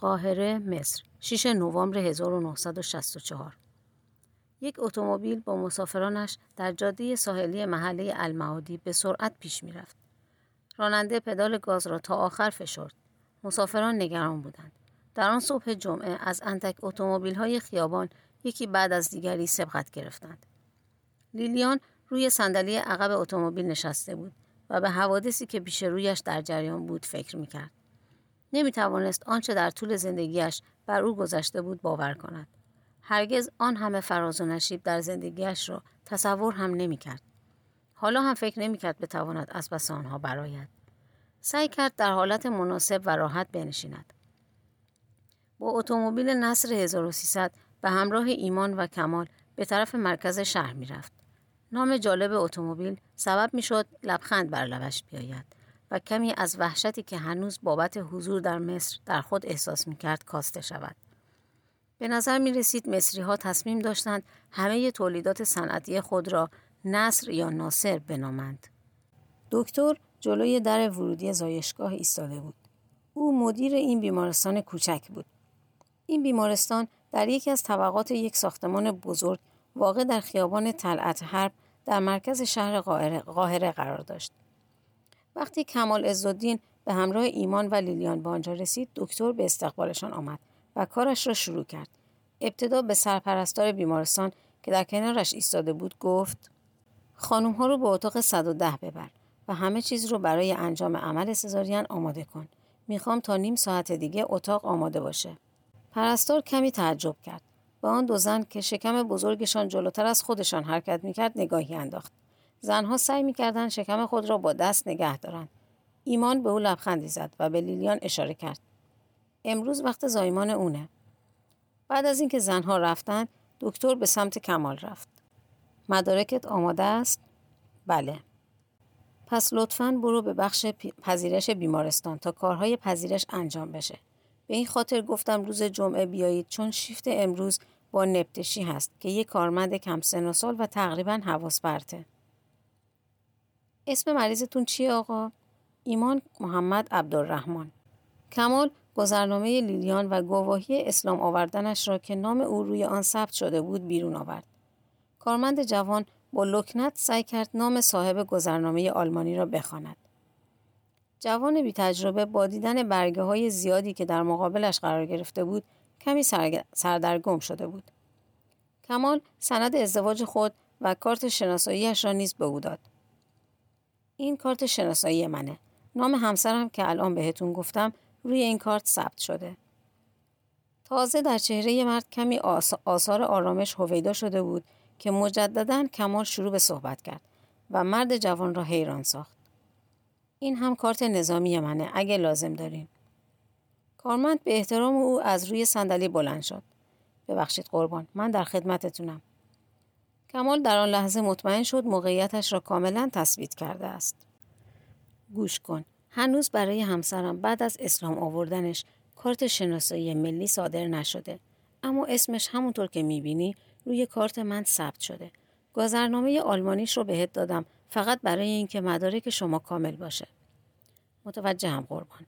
قاهره مصر 6 نوامبر 1964 یک اتومبیل با مسافرانش در جاده ساحلی محله المعادی به سرعت پیش می‌رفت. راننده پدال گاز را تا آخر فشرد. مسافران نگران بودند. در آن صبح جمعه از اندک اتومبیل های خیابان یکی بعد از دیگری سبقت گرفتند. لیلیان روی صندلی عقب اتومبیل نشسته بود و به حوادثی که پیش رویش در جریان بود فکر می‌کرد. نمی توانست آنچه در طول زندگیش بر او گذشته بود باور کند. هرگز آن همه فراز و نشیب در زندگیش را تصور هم نمی کرد. حالا هم فکر نمی کرد بتواند از پس آنها براید. سعی کرد در حالت مناسب و راحت بنشیند. با اتومبیل نصر 1300 به همراه ایمان و کمال به طرف مرکز شهر می رفت. نام جالب اتومبیل سبب می شد لبخند بر لبش بیاید و کمی از وحشتی که هنوز بابت حضور در مصر در خود احساس می کرد کاسته شود. به نظر می رسید مصری ها تصمیم داشتند همه تولیدات صنعتی خود را نصر یا ناصر بنامند. دکتر جلوی در ورودی زایشگاه ایستاده بود. او مدیر این بیمارستان کوچک بود. این بیمارستان در یکی از طبقات یک ساختمان بزرگ واقع در خیابان طلعت حرب در مرکز شهر قاهره قرار داشت. وقتی کمال عزالدین به همراه ایمان و لیلیان به آنجا رسید دکتر به استقبالشان آمد و کارش را شروع کرد ابتدا به سرپرستار بیمارستان که در کنارش ایستاده بود گفت خانم ها رو به اتاق 110 ببر و همه چیز رو برای انجام عمل سزارین آماده کن. می‌خوام تا نیم ساعت دیگه اتاق آماده باشه. پرستار کمی تعجب کرد. با آن دو زن که شکم بزرگشان جلوتر از خودشان حرکت می‌کرد نگاهی انداخت. زنها سعی می‌کردند شکم خود را با دست نگه دارند. ایمان به او لبخندی زد و به لیلیان اشاره کرد. امروز وقت زایمان اونه. بعد از اینکه زنها رفتند دکتر به سمت کمال رفت. مدارکت آماده است؟ بله. پس لطفا برو به بخش پذیرش بیمارستان تا کارهای پذیرش انجام بشه. به این خاطر گفتم روز جمعه بیایید چون شیفت امروز با نپتشی هست که یک کارمند کم سن و سال و تقریبا حواس برته. اسم مریضتون چیه آقا؟ ایمان محمد عبدالرحمن. کمال گذرنامه لیلیان و گواهی اسلام آوردنش را که نام او روی آن ثبت شده بود بیرون آورد. کارمند جوان با لکنت سعی کرد نام صاحب گذرنامه آلمانی را بخواند. جوان بی تجربه با دیدن برگه های زیادی که در مقابلش قرار گرفته بود کمی سردرگم شده بود. کمال سند ازدواج خود و کارت شناساییش را نیز به او داد. این کارت شناسایی منه. نام همسرم که الان بهتون گفتم روی این کارت ثبت شده. تازه در چهره مرد کمی آثار آرامش هویدا شده بود که مجددا کمال شروع به صحبت کرد و مرد جوان را حیران ساخت. این هم کارت نظامی منه اگه لازم دارین. کارمند به احترام او از روی صندلی بلند شد. ببخشید قربان من در خدمتتونم. کمال در آن لحظه مطمئن شد موقعیتش را کاملا تثبیت کرده است. گوش کن. هنوز برای همسرم بعد از اسلام آوردنش کارت شناسایی ملی صادر نشده. اما اسمش همونطور که می‌بینی روی کارت من ثبت شده. گذرنامه آلمانیش رو بهت دادم فقط برای اینکه مدارک شما کامل باشه. متوجه هم قربان.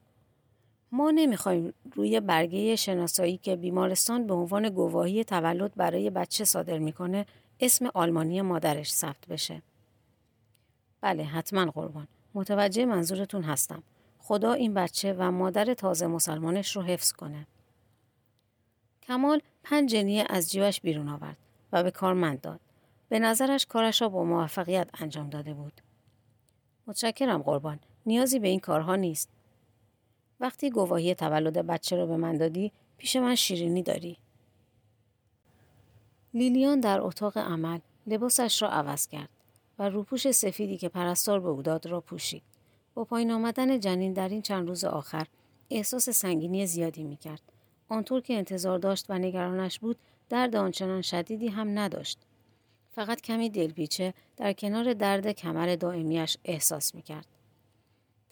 ما نمی‌خوایم روی برگه شناسایی که بیمارستان به عنوان گواهی تولد برای بچه صادر می‌کنه اسم آلمانی مادرش ثبت بشه. بله حتما قربان. متوجه منظورتون هستم. خدا این بچه و مادر تازه مسلمانش رو حفظ کنه. کمال پنج جنیه از جیبش بیرون آورد و به کارمند داد. به نظرش کارش را با موفقیت انجام داده بود. متشکرم قربان. نیازی به این کارها نیست. وقتی گواهی تولد بچه رو به من دادی پیش من شیرینی داری. لیلیان در اتاق عمل لباسش را عوض کرد و روپوش سفیدی که پرستار به او داد را پوشید. با پایین آمدن جنین در این چند روز آخر احساس سنگینی زیادی می کرد. آنطور که انتظار داشت و نگرانش بود درد آنچنان شدیدی هم نداشت. فقط کمی دلپیچه در کنار درد کمر دائمیش احساس می کرد.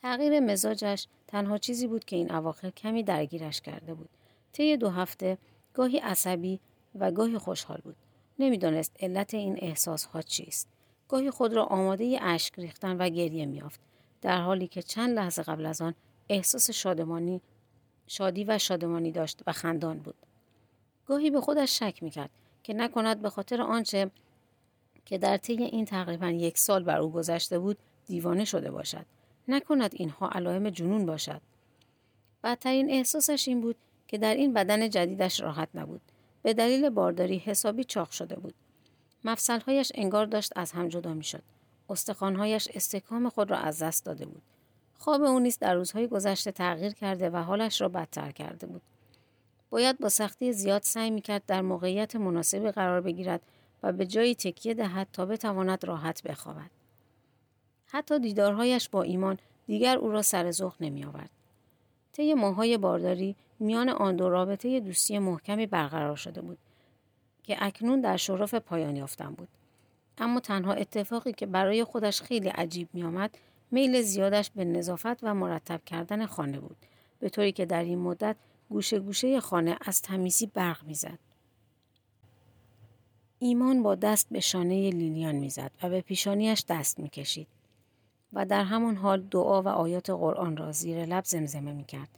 تغییر مزاجش تنها چیزی بود که این اواخر کمی درگیرش کرده بود. طی دو هفته گاهی عصبی و گاهی خوشحال بود. نمی‌دانست علت این احساس ها چیست. گاهی خود را آماده اشک ریختن و گریه میافت در حالی که چند لحظه قبل از آن احساس شادمانی شادی و شادمانی داشت و خندان بود. گاهی به خودش شک می‌کرد که نکند به خاطر آنچه که در طی این تقریبا یک سال بر او گذشته بود دیوانه شده باشد. نکند اینها علائم جنون باشد. بدترین احساسش این بود که در این بدن جدیدش راحت نبود. به دلیل بارداری حسابی چاق شده بود. مفصلهایش انگار داشت از هم جدا می‌شد. استخوانهایش استکام خود را از دست داده بود. خواب او نیز در روزهای گذشته تغییر کرده و حالش را بدتر کرده بود. باید با سختی زیاد سعی می‌کرد در موقعیت مناسبی قرار بگیرد و به جایی تکیه دهد تا بتواند راحت بخوابد. حتی دیدارهایش با ایمان دیگر او را سر زخ نمی آورد. طی ماهای بارداری میان آن دو رابطه دوستی محکمی برقرار شده بود که اکنون در شرف پایان یافتن بود. اما تنها اتفاقی که برای خودش خیلی عجیب می آمد میل زیادش به نظافت و مرتب کردن خانه بود به طوری که در این مدت گوشه گوشه خانه از تمیزی برق می‌زد. ایمان با دست به شانه لیلیان می‌زد و به پیشانیش دست می‌کشید و در همان حال دعا و آیات قرآن را زیر لب زمزمه می‌کرد.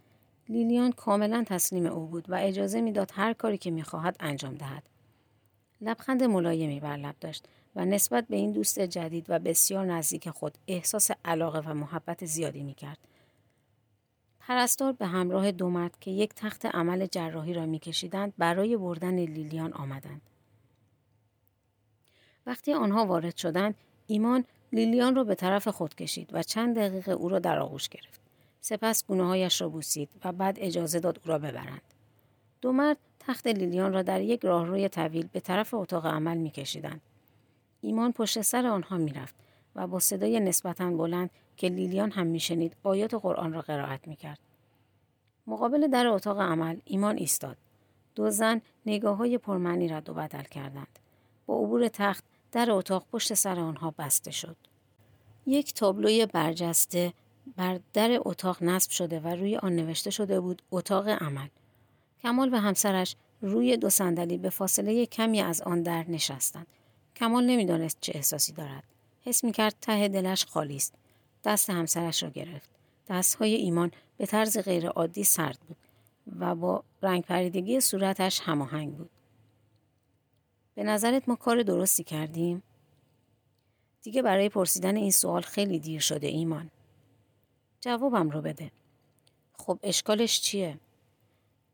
لیلیان کاملا تسلیم او بود و اجازه می‌داد هر کاری که می‌خواهد انجام دهد. لبخند ملایمی بر لب داشت و نسبت به این دوست جدید و بسیار نزدیک خود احساس علاقه و محبت زیادی می‌کرد. پرستار به همراه دو مرد که یک تخت عمل جراحی را میکشیدند برای بردن لیلیان آمدند. وقتی آنها وارد شدند ایمان لیلیان را به طرف خود کشید و چند دقیقه او را در آغوش گرفت سپس گونههایش را بوسید و بعد اجازه داد او را ببرند. دو مرد تخت لیلیان را در یک راهروی طویل به طرف اتاق عمل میکشیدند. ایمان پشت سر آنها می‌رفت و با صدای نسبتا بلند که لیلیان هم میشنید آیات قرآن را قرائت می‌کرد. مقابل در اتاق عمل ایمان ایستاد. دو زن نگاه های پرمعنی را دو بدل کردند. با عبور تخت در اتاق پشت سر آنها بسته شد. یک تابلوی برجسته بر در اتاق نصب شده و روی آن نوشته شده بود اتاق عمل. کمال و همسرش روی دو صندلی به فاصله کمی از آن در نشستند. کمال نمی‌دانست چه احساسی دارد. حس می کرد ته دلش خالی است. دست همسرش را گرفت. دستهای ایمان به طرز غیرعادی سرد بود و با رنگ پریدگی صورتش هماهنگ بود. به نظرت ما کار درستی کردیم؟ دیگه برای پرسیدن این سوال خیلی دیر شده ایمان. جوابم رو بده. خب اشکالش چیه؟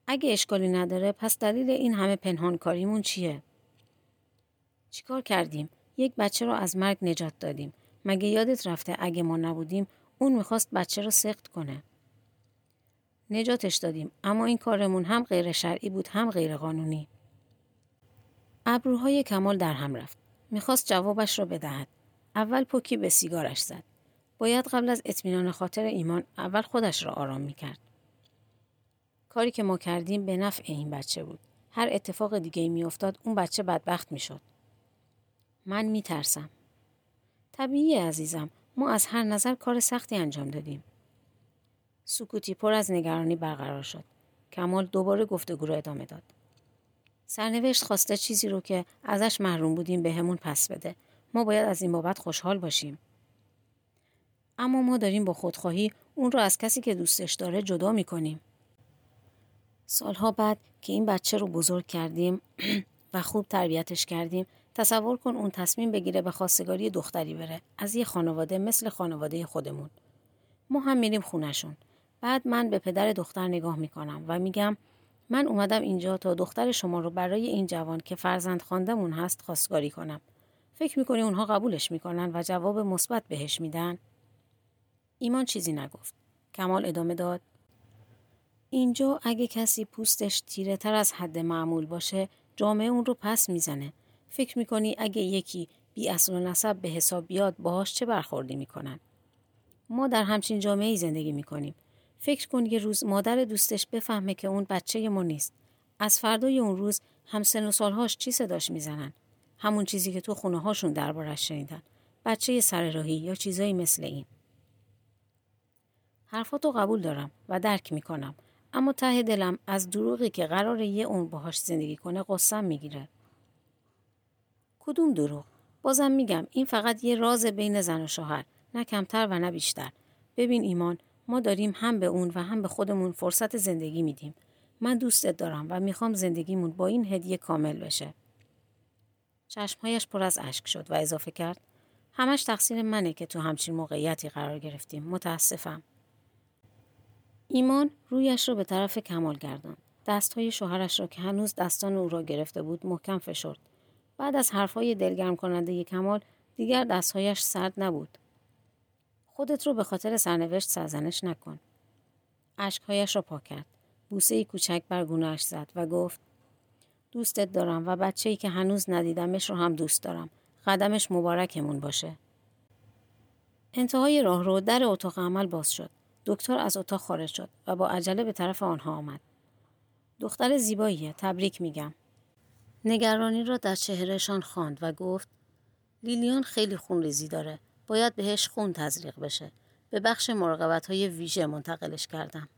اگه اشکالی نداره پس دلیل این همه پنهانکاریمون چیه؟ چیکار کردیم؟ یک بچه رو از مرگ نجات دادیم. مگه یادت رفته اگه ما نبودیم اون می‌خواست بچه رو سخت کنه. نجاتش دادیم اما این کارمون هم غیر شرعی بود هم غیر قانونی. ابروهای کمال در هم رفت. می‌خواست جوابش را بدهد. اول پوکی به سیگارش زد. باید قبل از اطمینان خاطر ایمان اول خودش را آرام می‌کرد. کاری که ما کردیم به نفع این بچه بود. هر اتفاق دیگه ای میافتاد اون بچه بدبخت می‌شد. من میترسم. طبیعی عزیزم ما از هر نظر کار سختی انجام دادیم. سکوتی پر از نگرانی برقرار شد. کمال دوباره گفتگو را ادامه داد. سرنوشت خواسته چیزی رو که ازش محروم بودیم به همون پس بده. ما باید از این بابت خوشحال باشیم. اما ما داریم با خودخواهی اون رو از کسی که دوستش داره جدا می‌کنیم. سالها بعد که این بچه رو بزرگ کردیم و خوب تربیتش کردیم تصور کن اون تصمیم بگیره به خواستگاری دختری بره از یه خانواده مثل خانواده خودمون. ما هم میریم خونشون. بعد من به پدر دختر نگاه می‌کنم و میگم من اومدم اینجا تا دختر شما رو برای این جوان که فرزند خواندمون هست خواستگاری کنم. فکر می‌کنی اونها قبولش می‌کنن و جواب مثبت بهش میدن؟ ایمان چیزی نگفت. کمال ادامه داد. اینجا اگه کسی پوستش تیره تر از حد معمول باشه جامعه اون رو پس می‌زنه. فکر می‌کنی اگه یکی بی اصل و نسب به حساب بیاد باهاش چه برخوردی می‌کنن؟ ما در همچین جامعه زندگی می‌کنیم. فکر کن یه روز مادر دوستش بفهمه که اون بچه ما نیست. از فردای اون روز سن و سالهاش چی صداش می‌زنن؟ همون چیزی که تو خونه هاشون دربارش شنیدن. بچه سر راهی یا چیزایی مثل این. حرفاتو قبول دارم و درک می‌کنم. اما ته دلم از دروغی که قرار یه اون باهاش زندگی کنه قصم می‌گیره. کدوم دروغ؟ بازم میگم این فقط یه راز بین زن و شوهر نه کمتر و نه بیشتر. ببین ایمان ما داریم هم به اون و هم به خودمون فرصت زندگی میدیم. من دوستت دارم و می‌خوام زندگیمون با این هدیه کامل بشه. چشمهایش پر از اشک شد و اضافه کرد همش تقصیر منه که تو همچین موقعیتی قرار گرفتیم. متاسفم. ایمان رویش را به طرف کمال گردان. دستهای شوهرش را که هنوز دستان او را گرفته بود محکم فشرد. بعد از حرفهای دلگرم کننده کمال دیگر دستهایش سرد نبود. خودت رو به خاطر سرنوشت سرزنش نکن. اشکهایش را پاک کرد. بوسه کوچک بر گونهش زد و گفت دوستت دارم و بچه ای که هنوز ندیدمش رو هم دوست دارم. قدمش مبارکمون باشه. انتهای راه رو در اتاق عمل باز شد. دکتر از اتاق خارج شد و با عجله به طرف آنها آمد. دختر زیباییه. تبریک میگم. نگرانی را در چهرهشان خواند و گفت لیلیان خیلی خون ریزی داره. باید بهش خون تزریق بشه. به بخش مراقبت های ویژه منتقلش کردم.